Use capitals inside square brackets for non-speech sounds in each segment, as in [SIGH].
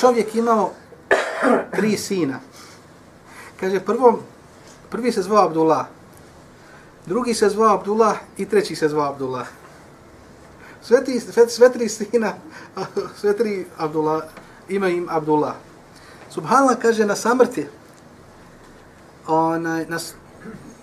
Čovjek imao tri sina. Kaže, prvo, prvi se zvao Abdullah, drugi se zvao Abdullah i treći se zvao Abdullah. Sve, tri, sve, sve tri sina, [LAUGHS] sve tri Abdullah, ima im Abdullah. Subhanallah kaže na samrti, onaj, nas,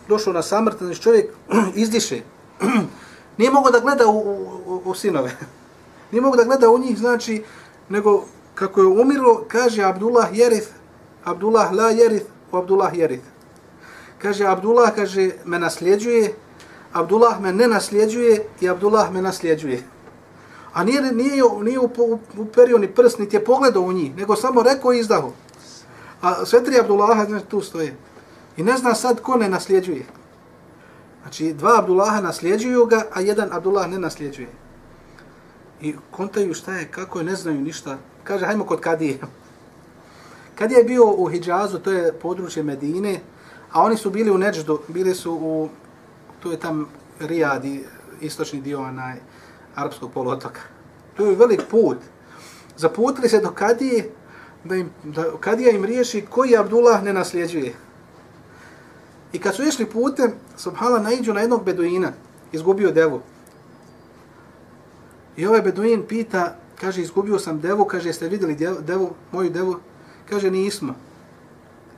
došao na samrt, znači čovjek [CLEARS THROAT] izdiše. [CLEARS THROAT] Nije mogo da gleda u, u, u, sinove. [LAUGHS] Nije mogo da gleda u njih, znači, nego kako je umirlo, kaže Abdullah Jerith, Abdullah la Jerith, Abdullah Jerith. Kaže, Abdullah, kaže, me nasljeđuje, Abdullah me ne nasljeđuje i Abdullah me nasljeđuje. A nije, nije, nije u ni prst, niti je pogledao u njih, nego samo rekao i izdaho. A sve tri Abdullaha znači, tu stoje. I ne zna sad ko ne nasljeđuje. Znači, dva Abdullaha nasljeđuju ga, a jedan Abdullah ne nasljeđuje. I kontaju šta je, kako je, ne znaju ništa. Kaže, hajmo kod Kadije. Kadije je bio u Hidžazu, to je područje Medine, a oni su bili u Neđdu, bili su u, to je tam Rijad istočni dio onaj, Arabskog poluotoka. To je velik put. Zaputili se do Kadije, da, im, da Kadija im riješi koji Abdullah ne nasljeđuje. I kad su išli putem, subhala naiđu na jednog beduina, izgubio devu. I ovaj beduin pita, kaže, izgubio sam devu, kaže, jeste vidjeli devu, devu, moju devu? Kaže, nismo.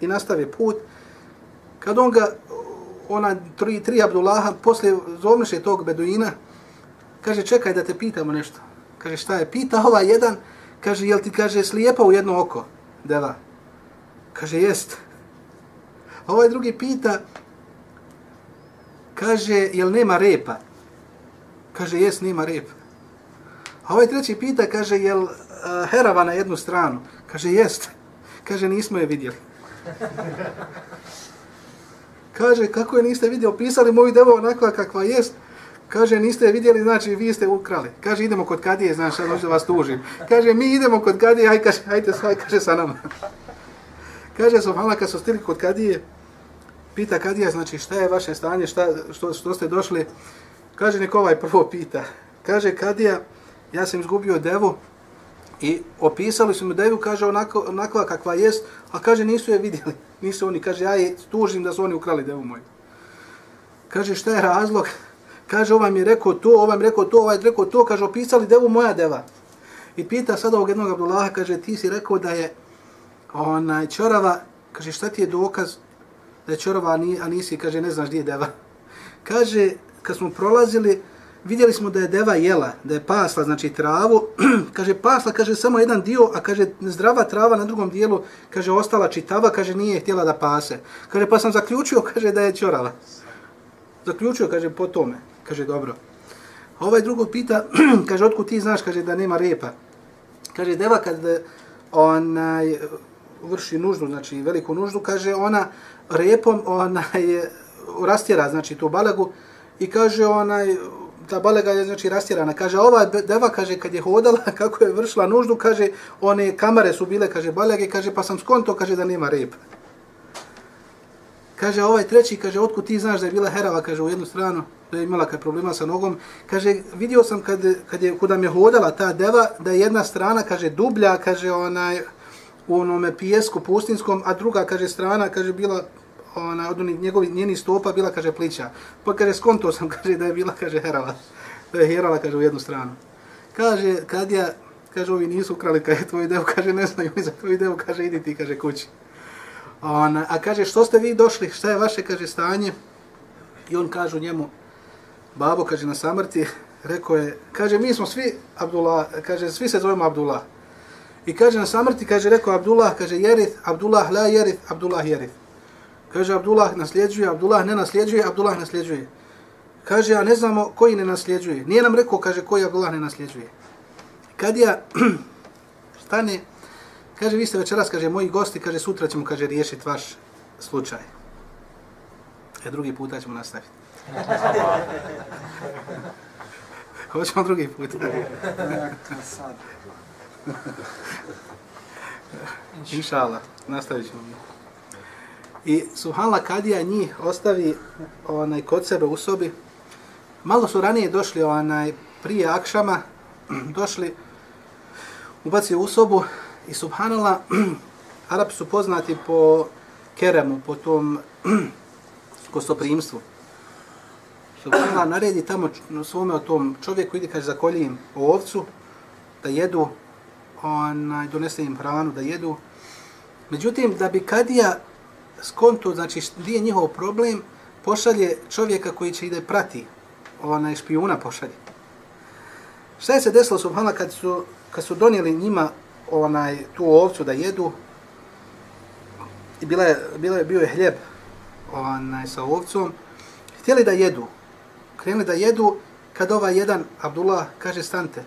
I nastave put. Kad on ga, ona tri, tri Abdullaha, poslije zovniše tog beduina, kaže, čekaj da te pitamo nešto. Kaže, šta je? Pita ova jedan, kaže, jel ti, kaže, slijepa u jedno oko, deva? Kaže, jest. A ovaj drugi pita, kaže, jel nema repa? Kaže, jest, nema repa. A ovaj treći pita, kaže, jel uh, herava na jednu stranu? Kaže, jest. Kaže, nismo je vidjeli. kaže, kako je niste vidjeli? Pisali moju devu onakva kakva jest. Kaže, niste je vidjeli, znači vi ste ukrali. Kaže, idemo kod kadije, znaš, sad možda vas tužim. Kaže, mi idemo kod kadije, aj, kaže, ajte, svaj, kaže, sa nama. kaže, Sofala, kad su stili kod kadije, pita kadija, znači, šta je vaše stanje, šta, što, što ste došli? Kaže, neko ovaj prvo pita. Kaže, kadija, ja sam izgubio devu i opisali su mi devu, kaže, onako, onakva kakva jest, a kaže, nisu je vidjeli. [LAUGHS] Nisu oni, kaže, ja je tužim da su oni ukrali devu moju. Kaže, šta je razlog? Kaže, ovaj mi je rekao to, ovaj mi je rekao to, ovaj je rekao to, kaže, opisali devu moja deva. I pita sad ovog jednog Abdullaha, kaže, ti si rekao da je onaj čorava, kaže, šta ti je dokaz da je čorava, a nisi, kaže, ne znaš gdje je deva. Kaže, kad smo prolazili, vidjeli smo da je deva jela, da je pasla, znači travu, [CLEARS THROAT] kaže, pasla, kaže, samo jedan dio, a kaže, zdrava trava na drugom dijelu, kaže, ostala čitava, kaže, nije htjela da pase. Kaže, pa sam zaključio, [LAUGHS] kaže, da je čorava. Zaključio, kaže, po tome. Kaže, dobro. A ovaj drugo pita, [CLEARS THROAT] kaže, otkud ti znaš, kaže, da nema repa. Kaže, deva kad onaj, vrši nuždu, znači veliku nuždu, kaže, ona repom onaj, rastjera, znači, tu balagu i kaže, onaj, ta balega je, znači, rastjerana. Kaže, ova deva, kaže, kad je hodala, [LAUGHS] kako je vršila nuždu, kaže, one kamare su bile, kaže, balege, kaže, pa sam skonto, kaže, da nema repa. Kaže, ovaj treći, kaže, otkud ti znaš da je bila herava, kaže, u jednu stranu, da je imala kad problema sa nogom. Kaže, vidio sam kad, kad je, kuda mi je hodala ta deva, da je jedna strana, kaže, dublja, kaže, onaj, u onome pijesku pustinskom, a druga, kaže, strana, kaže, bila, ona, od onih njegovih, njenih stopa, bila, kaže, plića. Pa, kaže, skonto sam, [LAUGHS] kaže, da je bila, kaže, herava, da je herala, kaže, u jednu stranu. Kaže, kad ja, kaže, ovi nisu ukrali, kaže, tvoj deo, kaže, ne znaju mi za tvoj deo, kaže, idi ti, kaže, kući. Ona, a kaže, što ste vi došli, šta je vaše, kaže, stanje? I on kaže njemu, babo, kaže, na samrti, rekao je, kaže, mi smo svi Abdullah, kaže, svi se zovemo Abdullah. I kaže, na samrti, kaže, rekao Abdullah, kaže, Jerith, Abdullah la Jerith, Abdullah Jerith. Kaže, Abdullah nasljeđuje, Abdullah ne nasljeđuje, Abdullah nasljeđuje. Kaže, a ne znamo koji ne nasljeđuje. Nije nam rekao, kaže, koji Abdullah ne nasljeđuje. Kad ja [CLEARS THROAT] stane, Kaže, vi ste večeras, kaže, moji gosti, kaže, sutra ćemo, kaže, riješiti vaš slučaj. E, drugi puta ćemo nastaviti. [LAUGHS] Hoćemo drugi put. [LAUGHS] Inšala, nastavit ćemo. I Subhanla Kadija njih ostavi onaj kod sebe u sobi. Malo su ranije došli onaj prije Akšama, [CLEARS THROAT] došli, ubacio u sobu, I subhanallah, [CLEARS THROAT] Arapi su poznati po keremu, po tom [CLEARS THROAT] gostoprimstvu. Subhanallah, naredi tamo na svome o tom čovjeku, ide, kaže, zakolji im ovcu, da jedu, onaj, donese im hranu, da jedu. Međutim, da bi kadija skonto, znači, gdje je njihov problem, pošalje čovjeka koji će ide prati, onaj špijuna pošalje. Šta je se desilo, subhanallah, kad su, kad su donijeli njima onaj tu ovcu da jedu, i bila je, bila je, bio je hljeb onaj, sa ovcom, htjeli da jedu, krenuli da jedu, kad ovaj jedan, Abdullah, kaže, stante,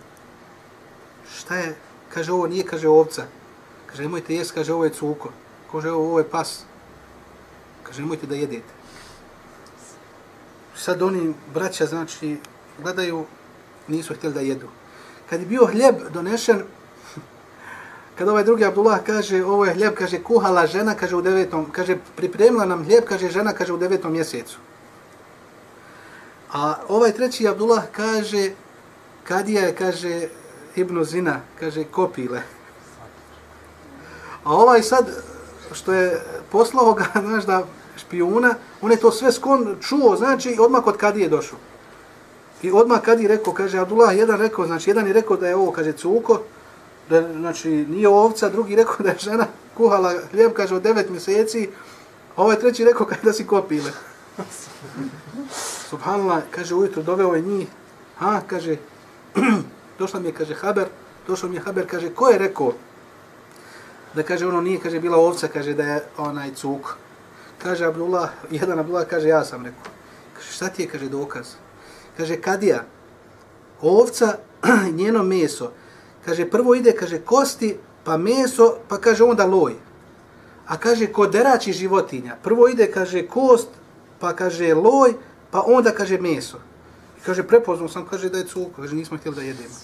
šta je, kaže, ovo nije, kaže, ovca, kaže, nemojte jest, kaže, ovo je cuko, kaže, ovo, ovo je pas, kaže, nemojte da jedete. Sad oni, braća, znači, gledaju, nisu htjeli da jedu. Kad je bio hljeb donešen, [LAUGHS] kad ovaj drugi Abdullah kaže, ovo je hljeb, kaže, kuhala žena, kaže, u devetom, kaže, pripremila nam hljeb, kaže, žena, kaže, u devetom mjesecu. A ovaj treći Abdullah kaže, kadija je, kaže, Ibnu Zina, kaže, kopile. A ovaj sad, što je poslao ga, [LAUGHS] znaš, da špijuna, on je to sve skon čuo, znači, odmah kod kadije došao. I odmah kad je rekao, kaže Abdullah, jedan rekao, znači jedan je rekao da je ovo, kaže cuko, da znači nije ovca, drugi rekao da je žena kuhala hljeb, kaže od devet mjeseci, a ovaj treći rekao kaže da si kopile. [LAUGHS] Subhanallah, kaže ujutro doveo je njih, ha, kaže, [CLEARS THROAT] došla mi je, kaže, haber, došao mi je haber, kaže, ko je rekao da kaže ono nije, kaže, bila ovca, kaže da je onaj cuk. Kaže Abdullah, jedan Abdullah, kaže, ja sam rekao. Kaže, šta ti je, kaže, dokaz? kaže kadija, ovca, [CLEARS THROAT] njeno meso, kaže prvo ide, kaže kosti, pa meso, pa kaže onda loj. A kaže kod derači životinja, prvo ide, kaže kost, pa kaže loj, pa onda kaže meso. I kaže prepoznao sam, kaže da je cuk, kaže nismo htjeli da jedemo.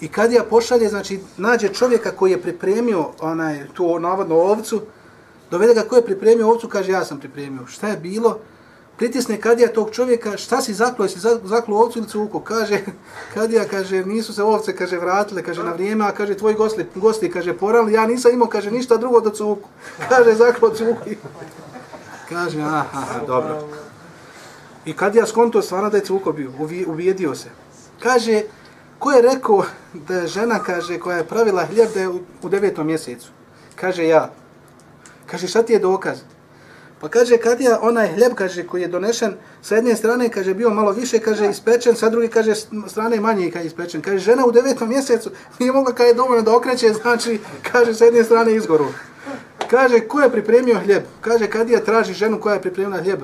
I kad ja pošalje, znači nađe čovjeka koji je pripremio onaj, tu navodno ovcu, dovede ga koji je pripremio ovcu, kaže ja sam pripremio. Šta je bilo? pritisne kadija tog čovjeka, šta si zaklo, jesi zaklo ovcu ili cuku? Kaže, [LAUGHS] kadija, kaže, nisu se ovce, kaže, vratile, kaže, na vrijeme, a kaže, tvoj gosti, gosti kaže, porali, ja nisam imao, kaže, ništa drugo do cuku. [LAUGHS] Kaže, zaklo cuku. Kaže, aha, aha, dobro. I kadija skonto stvarno da je cuko bio, uvijedio se. Kaže, ko je rekao da je žena, kaže, koja je pravila hljeb da je u devetom mjesecu? Kaže, ja. Kaže, šta ti je dokaz? Pa kaže kad je onaj hljeb kaže koji je donešen sa jedne strane kaže bio malo više kaže ispečen, sa druge kaže strane manje kaže ispečen. Kaže žena u devetom mjesecu nije mogla kad je dovoljno da okreće, znači kaže sa jedne strane izgoru. Kaže ko je pripremio hljeb? Kaže kad je traži ženu koja je pripremila hljeb.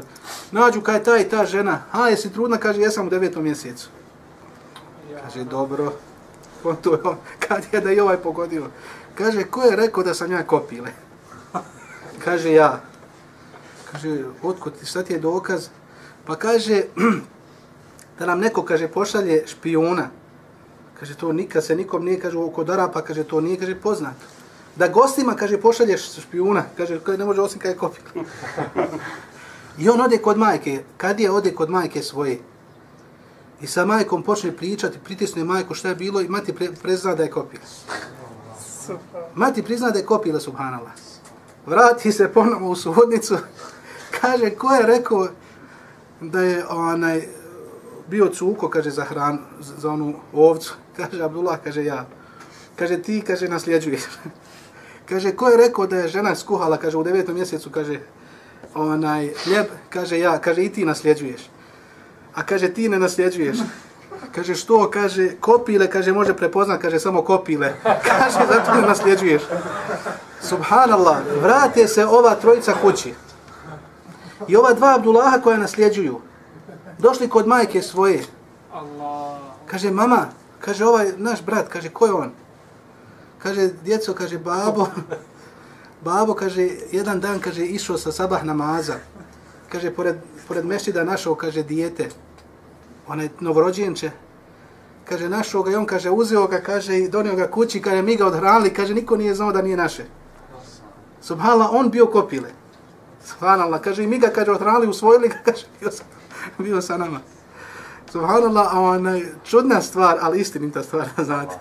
Nađu kaj ta i ta žena. A jesi trudna? Kaže jesam u devetom mjesecu. Kaže dobro. On to je on. je da i ovaj pogodio. Kaže ko je rekao da sam ja kopile? [LAUGHS] Kaže ja kaže, otkud šta ti je dokaz? Pa kaže, [CLEARS THROAT] da nam neko, kaže, pošalje špijuna. Kaže, to nikad se nikom nije, kaže, oko dara, pa kaže, to nije, kaže, poznato. Da gostima, kaže, pošalješ špijuna. Kaže, ne može osim kada je kopila. [LAUGHS] I on ode kod majke. Kad je ode kod majke svoje? I sa majkom počne pričati, pritisne majku šta je bilo i mati pre, prezna da je kopila. Mati prizna da je kopila, subhanallah. Vrati se ponovo u sudnicu [LAUGHS] kaže, ko je rekao da je onaj bio cuko, kaže, za hran, za onu ovcu. [LAUGHS] Kaže, Abdullah, kaže, ja. Kaže, ti, kaže, nasljeđuješ. [LAUGHS] kaže, ko je rekao da je žena skuhala, kaže, u devetom mjesecu, kaže, onaj, hljeb, kaže, ja. Kaže, i ti nasljeđuješ. A kaže, ti ne nasljeđuješ. Kaže, što? Kaže, kopile, kaže, može prepoznat, kaže, samo kopile. [LAUGHS] Kaže, zato ne nasljeđuješ. Subhanallah, vrate se ova trojica kući. I ova dva Abdullaha koja nasljeđuju, došli kod majke svoje. Kaže, mama, kaže, ovaj naš brat, kaže, ko je on? Kaže, djeco, kaže, babo, [LAUGHS] babo, kaže, jedan dan, kaže, išao sa sabah namaza. Kaže, pored, pored mešćida našao, kaže, dijete, onaj novorođenče. Kaže, našao ga i on, kaže, uzeo ga, kaže, i donio ga kući, kaže, mi ga odhranili, kaže, niko nije znao da nije naše. Subhala, on bio kopile. Subhanallah, kaže, i mi ga, kaže, odhranili, usvojili ga, [LAUGHS] kaže, bio sa, bio sa nama. Subhanallah, onaj, čudna stvar, ali istinita stvar, [LAUGHS] znate.